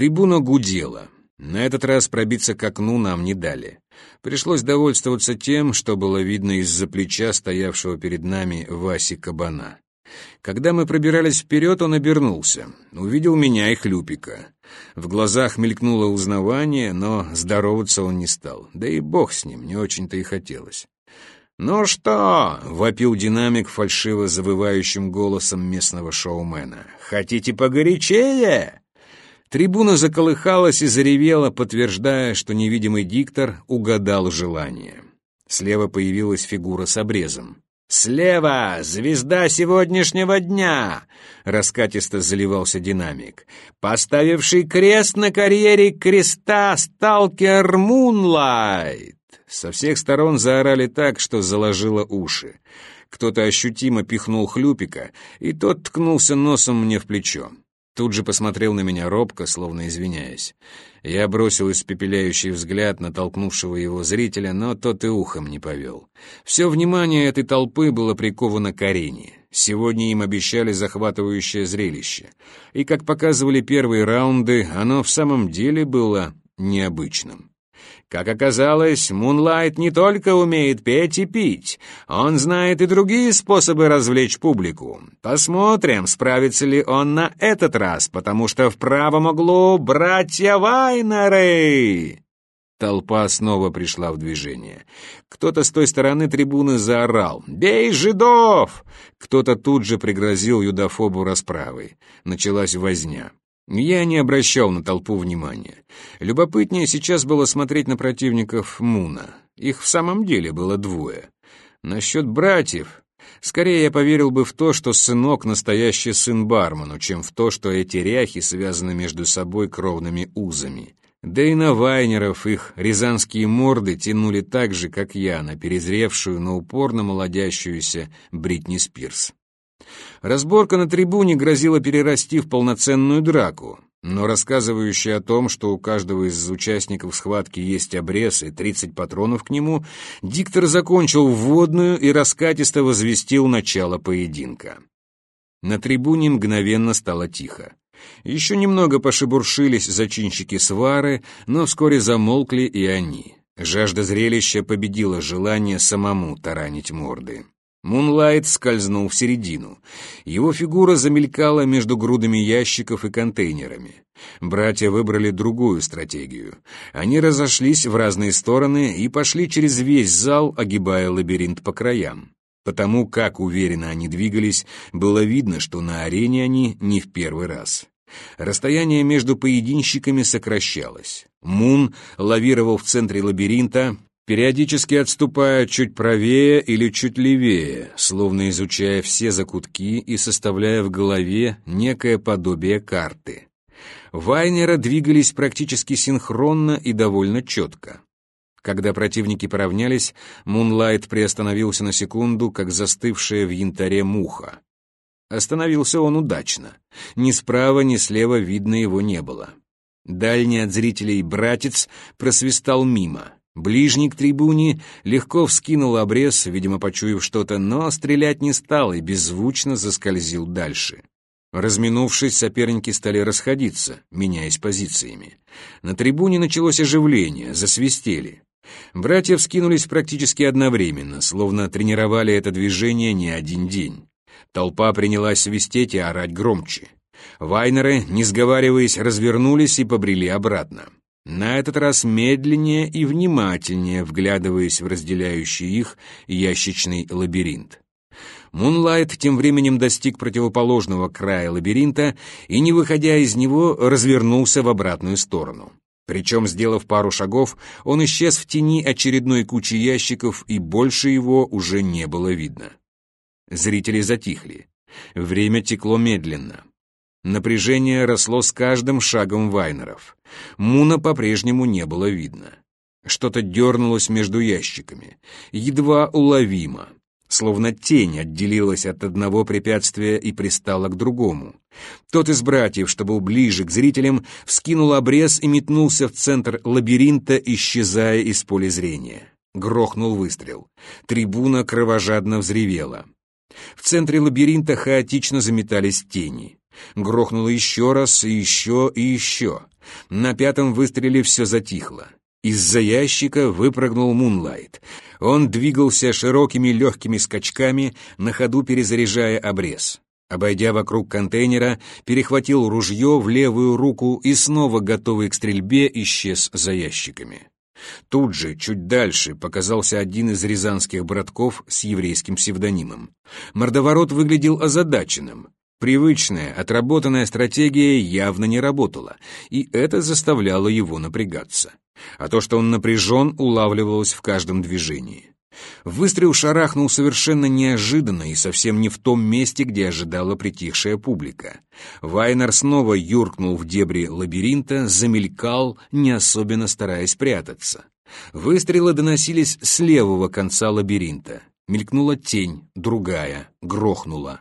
Трибуна гудела. На этот раз пробиться к окну нам не дали. Пришлось довольствоваться тем, что было видно из-за плеча стоявшего перед нами Васи Кабана. Когда мы пробирались вперед, он обернулся, увидел меня и Хлюпика. В глазах мелькнуло узнавание, но здороваться он не стал. Да и бог с ним, не очень-то и хотелось. «Ну что?» — вопил динамик фальшиво завывающим голосом местного шоумена. «Хотите погорячее?» Трибуна заколыхалась и заревела, подтверждая, что невидимый диктор угадал желание. Слева появилась фигура с обрезом. «Слева! Звезда сегодняшнего дня!» — раскатисто заливался динамик. «Поставивший крест на карьере креста сталкер Мунлайт!» Со всех сторон заорали так, что заложило уши. Кто-то ощутимо пихнул хлюпика, и тот ткнулся носом мне в плечо. Тут же посмотрел на меня робко, словно извиняясь. Я бросил испепеляющий взгляд на толкнувшего его зрителя, но тот и ухом не повел. Все внимание этой толпы было приковано к арене. Сегодня им обещали захватывающее зрелище. И, как показывали первые раунды, оно в самом деле было необычным. Как оказалось, Мунлайт не только умеет петь и пить, он знает и другие способы развлечь публику. Посмотрим, справится ли он на этот раз, потому что в правом углу братья Вайнеры. Толпа снова пришла в движение. Кто-то с той стороны трибуны заорал «Бей жидов!» Кто-то тут же пригрозил юдофобу расправой. Началась возня. Я не обращал на толпу внимания. Любопытнее сейчас было смотреть на противников Муна. Их в самом деле было двое. Насчет братьев... Скорее я поверил бы в то, что сынок — настоящий сын бармену, чем в то, что эти ряхи связаны между собой кровными узами. Да и на Вайнеров их рязанские морды тянули так же, как я, на перезревшую, но упорно молодящуюся Бритни Спирс. Разборка на трибуне грозила перерасти в полноценную драку, но рассказывающий о том, что у каждого из участников схватки есть обрез и 30 патронов к нему, диктор закончил вводную и раскатисто возвестил начало поединка. На трибуне мгновенно стало тихо. Еще немного пошебуршились зачинщики свары, но вскоре замолкли и они. Жажда зрелища победила желание самому таранить морды. Мунлайт скользнул в середину. Его фигура замелькала между грудами ящиков и контейнерами. Братья выбрали другую стратегию. Они разошлись в разные стороны и пошли через весь зал, огибая лабиринт по краям. Потому как уверенно они двигались, было видно, что на арене они не в первый раз. Расстояние между поединщиками сокращалось. Мун лавировал в центре лабиринта, периодически отступая чуть правее или чуть левее, словно изучая все закутки и составляя в голове некое подобие карты. Вайнера двигались практически синхронно и довольно четко. Когда противники поравнялись, Мунлайт приостановился на секунду, как застывшая в янтаре муха. Остановился он удачно. Ни справа, ни слева видно его не было. Дальний от зрителей братец просвистал мимо — Ближний к трибуне легко вскинул обрез, видимо, почуяв что-то, но стрелять не стал и беззвучно заскользил дальше. Разминувшись, соперники стали расходиться, меняясь позициями. На трибуне началось оживление, засвистели. Братья вскинулись практически одновременно, словно тренировали это движение не один день. Толпа принялась свистеть и орать громче. Вайнеры, не сговариваясь, развернулись и побрели обратно. На этот раз медленнее и внимательнее вглядываясь в разделяющий их ящичный лабиринт. Мунлайт тем временем достиг противоположного края лабиринта и, не выходя из него, развернулся в обратную сторону. Причем, сделав пару шагов, он исчез в тени очередной кучи ящиков, и больше его уже не было видно. Зрители затихли. Время текло медленно. Напряжение росло с каждым шагом Вайнеров. Муна по-прежнему не было видно. Что-то дернулось между ящиками. Едва уловимо. Словно тень отделилась от одного препятствия и пристала к другому. Тот из братьев, что был ближе к зрителям, вскинул обрез и метнулся в центр лабиринта, исчезая из поля зрения. Грохнул выстрел. Трибуна кровожадно взревела. В центре лабиринта хаотично заметались тени. Грохнуло еще раз, и еще, и еще. На пятом выстреле все затихло. Из-за ящика выпрыгнул Мунлайт. Он двигался широкими легкими скачками, на ходу перезаряжая обрез. Обойдя вокруг контейнера, перехватил ружье в левую руку и снова, готовый к стрельбе, исчез за ящиками. Тут же, чуть дальше, показался один из рязанских братков с еврейским псевдонимом. Мордоворот выглядел озадаченным. Привычная, отработанная стратегия явно не работала, и это заставляло его напрягаться. А то, что он напряжен, улавливалось в каждом движении. Выстрел шарахнул совершенно неожиданно и совсем не в том месте, где ожидала притихшая публика. Вайнер снова юркнул в дебри лабиринта, замелькал, не особенно стараясь прятаться. Выстрелы доносились с левого конца лабиринта. Мелькнула тень, другая, грохнула.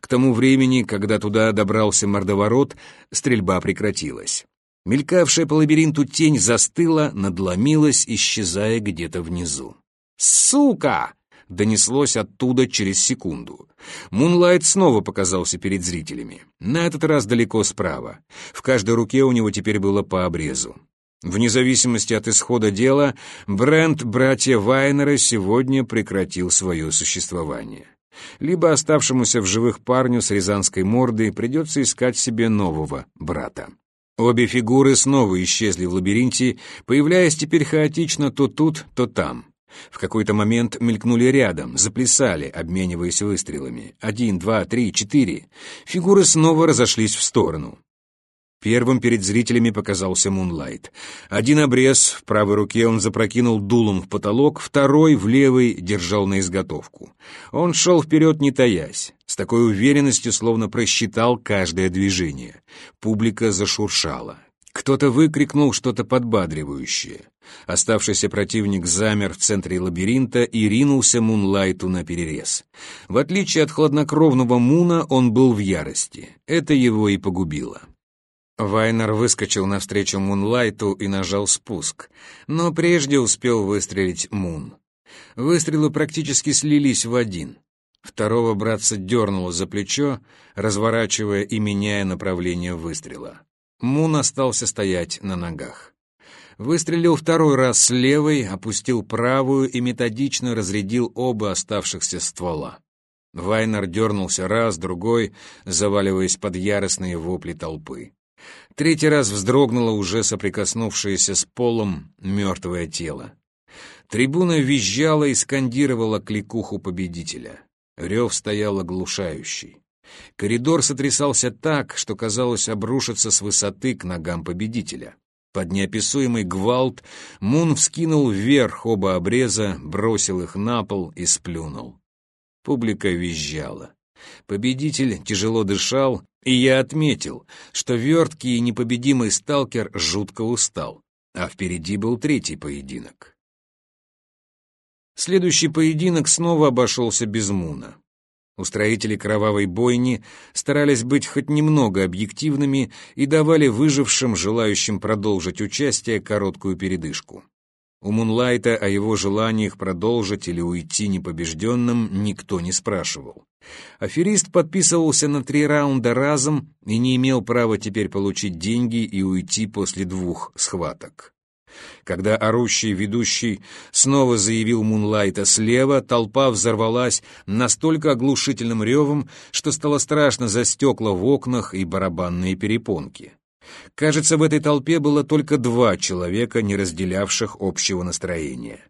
К тому времени, когда туда добрался мордоворот, стрельба прекратилась. Мелькавшая по лабиринту тень застыла, надломилась, исчезая где-то внизу. «Сука!» — донеслось оттуда через секунду. Мунлайт снова показался перед зрителями. На этот раз далеко справа. В каждой руке у него теперь было по обрезу. Вне зависимости от исхода дела, бренд «Братья Вайнера» сегодня прекратил свое существование. Либо оставшемуся в живых парню с рязанской мордой придется искать себе нового брата. Обе фигуры снова исчезли в лабиринте, появляясь теперь хаотично то тут, то там. В какой-то момент мелькнули рядом, заплясали, обмениваясь выстрелами. Один, два, три, четыре. Фигуры снова разошлись в сторону. Первым перед зрителями показался Мунлайт. Один обрез, в правой руке он запрокинул дулом в потолок, второй в левой держал на изготовку. Он шел вперед, не таясь, с такой уверенностью, словно просчитал каждое движение. Публика зашуршала. Кто-то выкрикнул что-то подбадривающее. Оставшийся противник замер в центре лабиринта и ринулся Мунлайту на перерез. В отличие от хладнокровного Муна, он был в ярости. Это его и погубило. Вайнер выскочил навстречу Мунлайту и нажал спуск, но прежде успел выстрелить Мун. Выстрелы практически слились в один. Второго братца дернуло за плечо, разворачивая и меняя направление выстрела. Мун остался стоять на ногах. Выстрелил второй раз с левой, опустил правую и методично разрядил оба оставшихся ствола. Вайнер дернулся раз, другой, заваливаясь под яростные вопли толпы. Третий раз вздрогнуло уже соприкоснувшееся с полом мертвое тело. Трибуна визжала и скандировала кликуху победителя. Рев стоял оглушающий. Коридор сотрясался так, что, казалось, обрушится с высоты к ногам победителя. Под неописуемый гвалт Мун вскинул вверх оба обреза, бросил их на пол и сплюнул. Публика визжала. Победитель тяжело дышал, и я отметил, что верткий и непобедимый сталкер жутко устал, а впереди был третий поединок. Следующий поединок снова обошелся без Муна. Устроители кровавой бойни старались быть хоть немного объективными и давали выжившим, желающим продолжить участие, короткую передышку. У Мунлайта о его желаниях продолжить или уйти непобежденным никто не спрашивал. Аферист подписывался на три раунда разом и не имел права теперь получить деньги и уйти после двух схваток. Когда орущий ведущий снова заявил Мунлайта слева, толпа взорвалась настолько оглушительным ревом, что стало страшно за стекла в окнах и барабанные перепонки. Кажется, в этой толпе было только два человека, не разделявших общего настроения.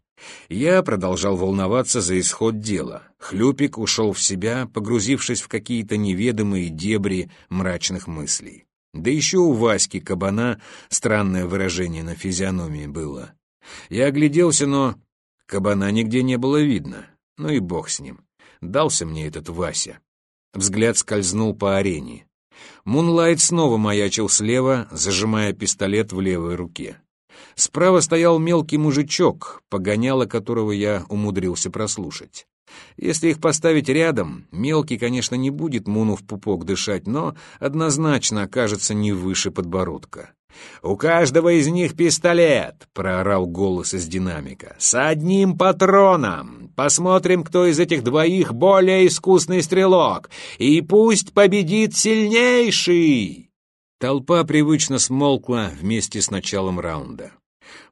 Я продолжал волноваться за исход дела. Хлюпик ушел в себя, погрузившись в какие-то неведомые дебри мрачных мыслей. Да еще у Васьки кабана странное выражение на физиономии было. Я огляделся, но кабана нигде не было видно. Ну и бог с ним. Дался мне этот Вася. Взгляд скользнул по арене. Мунлайт снова маячил слева, зажимая пистолет в левой руке. Справа стоял мелкий мужичок, погоняло которого я умудрился прослушать. Если их поставить рядом, мелкий, конечно, не будет Муну в пупок дышать, но однозначно окажется не выше подбородка. «У каждого из них пистолет!» — проорал голос из динамика. «С одним патроном! Посмотрим, кто из этих двоих более искусный стрелок! И пусть победит сильнейший!» Толпа привычно смолкла вместе с началом раунда.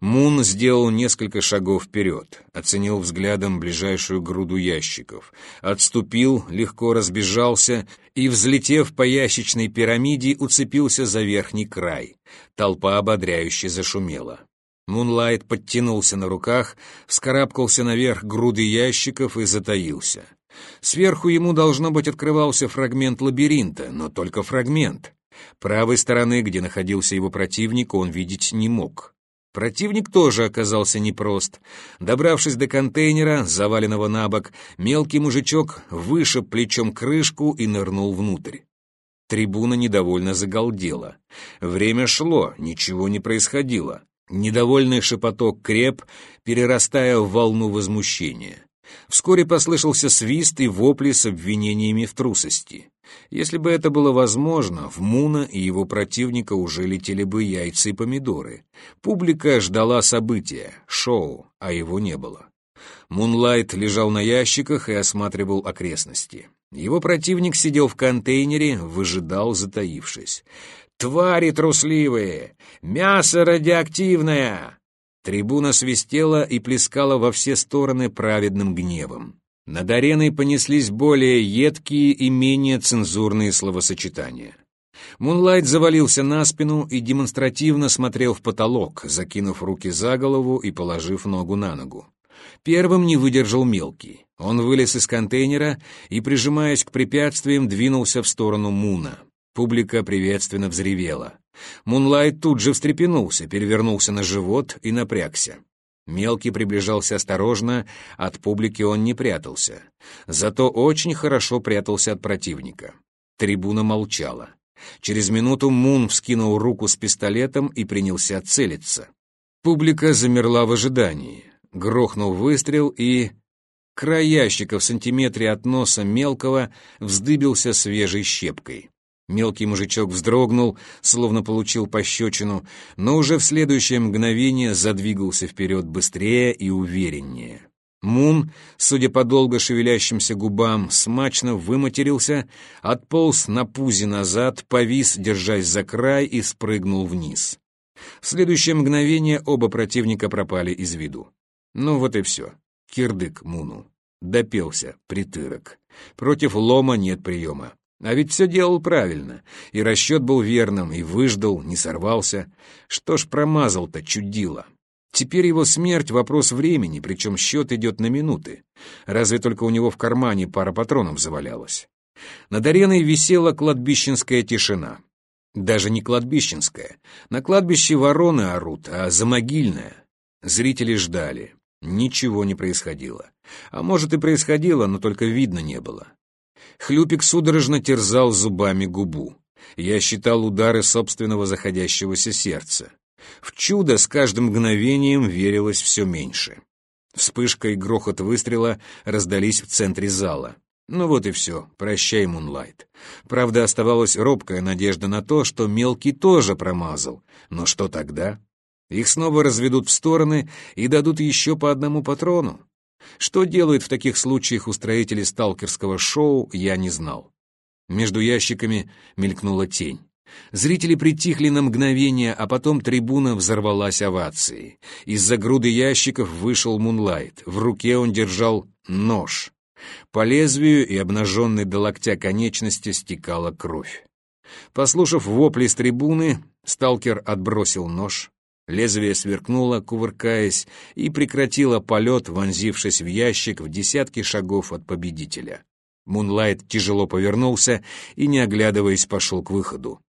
Мун сделал несколько шагов вперед, оценил взглядом ближайшую груду ящиков, отступил, легко разбежался и, взлетев по ящичной пирамиде, уцепился за верхний край. Толпа ободряюще зашумела. Мунлайт подтянулся на руках, вскарабкался наверх груды ящиков и затаился. Сверху ему, должно быть, открывался фрагмент лабиринта, но только фрагмент. Правой стороны, где находился его противник, он видеть не мог. Противник тоже оказался непрост. Добравшись до контейнера, заваленного на бок, мелкий мужичок вышиб плечом крышку и нырнул внутрь. Трибуна недовольно загалдела. Время шло, ничего не происходило. Недовольный шепоток креп, перерастая в волну возмущения. Вскоре послышался свист и вопли с обвинениями в трусости. Если бы это было возможно, в Муна и его противника уже летели бы яйца и помидоры. Публика ждала события, шоу, а его не было. Мунлайт лежал на ящиках и осматривал окрестности. Его противник сидел в контейнере, выжидал, затаившись. «Твари трусливые! Мясо радиоактивное!» Трибуна свистела и плескала во все стороны праведным гневом. Над ареной понеслись более едкие и менее цензурные словосочетания. Мунлайт завалился на спину и демонстративно смотрел в потолок, закинув руки за голову и положив ногу на ногу. Первым не выдержал мелкий. Он вылез из контейнера и, прижимаясь к препятствиям, двинулся в сторону Муна. Публика приветственно взревела. Мунлайт тут же встрепенулся, перевернулся на живот и напрягся. Мелкий приближался осторожно, от публики он не прятался. Зато очень хорошо прятался от противника. Трибуна молчала. Через минуту Мун вскинул руку с пистолетом и принялся целиться. Публика замерла в ожидании. Грохнул выстрел и... Край ящика в сантиметре от носа мелкого вздыбился свежей щепкой. Мелкий мужичок вздрогнул, словно получил пощечину, но уже в следующее мгновение задвигался вперед быстрее и увереннее. Мун, судя по долго шевелящимся губам, смачно выматерился, отполз на пузе назад, повис, держась за край, и спрыгнул вниз. В следующее мгновение оба противника пропали из виду. Ну вот и все. Кирдык Муну. Допелся, притырок. Против лома нет приема. А ведь все делал правильно, и расчет был верным, и выждал, не сорвался. Что ж промазал-то, чудило. Теперь его смерть — вопрос времени, причем счет идет на минуты. Разве только у него в кармане пара патронов завалялась. Над ареной висела кладбищенская тишина. Даже не кладбищенская. На кладбище вороны орут, а замогильная. Зрители ждали. Ничего не происходило. А может и происходило, но только видно не было. Хлюпик судорожно терзал зубами губу. Я считал удары собственного заходящегося сердца. В чудо с каждым мгновением верилось все меньше. Вспышка и грохот выстрела раздались в центре зала. Ну вот и все, прощай, Мунлайт. Правда, оставалась робкая надежда на то, что мелкий тоже промазал. Но что тогда? Их снова разведут в стороны и дадут еще по одному патрону. Что делают в таких случаях устроители сталкерского шоу, я не знал. Между ящиками мелькнула тень. Зрители притихли на мгновение, а потом трибуна взорвалась овацией. Из-за груды ящиков вышел Мунлайт. В руке он держал нож. По лезвию и обнаженной до локтя конечности стекала кровь. Послушав вопли с трибуны, сталкер отбросил нож, Лезвие сверкнуло, кувыркаясь, и прекратило полет, вонзившись в ящик в десятки шагов от победителя. Мунлайт тяжело повернулся и, не оглядываясь, пошел к выходу.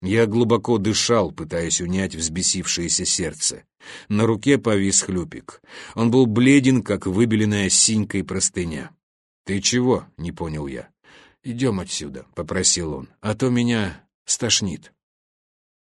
Я глубоко дышал, пытаясь унять взбесившееся сердце. На руке повис хлюпик. Он был бледен, как выбеленная синькой простыня. «Ты чего?» — не понял я. «Идем отсюда», — попросил он, — «а то меня стошнит».